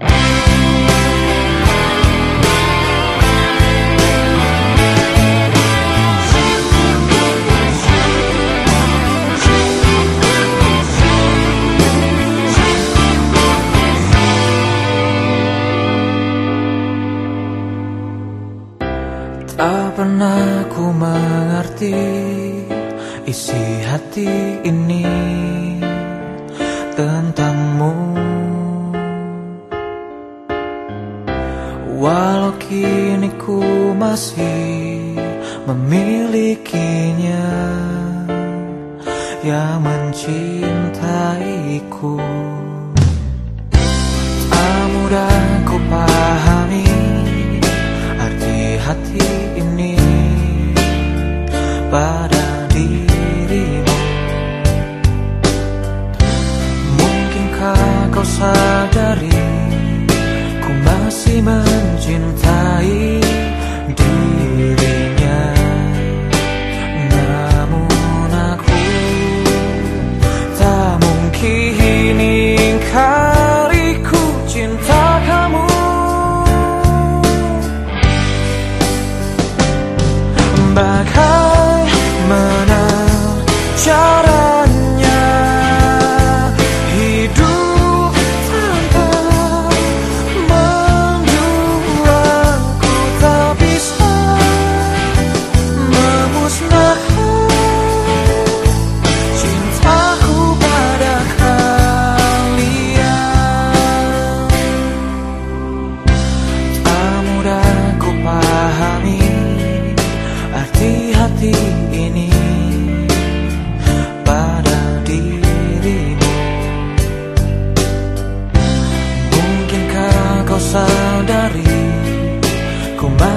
Tak pernah ku mengerti isi hati ini tentangmu. masih memilikinya. Yang mencintaiku. Tak mudah ku pahami Arti hati ini Pada dirimu. Mungkinkah kau sadari Ku masih mencintai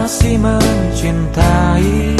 masih mencintai.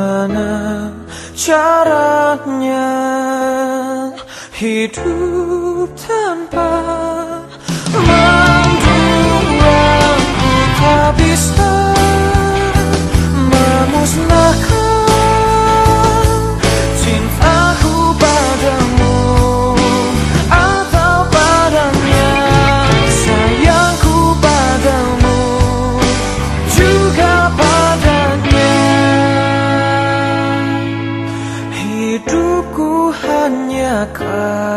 Bagaimana caranya hidup nakal